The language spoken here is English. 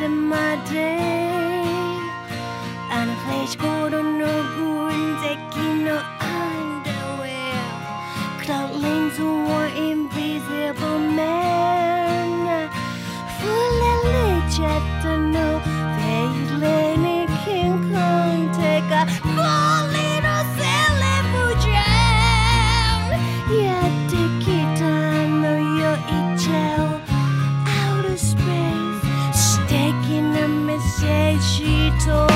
Of my day And a flash cold on no good taking no underwear Cloud lanes to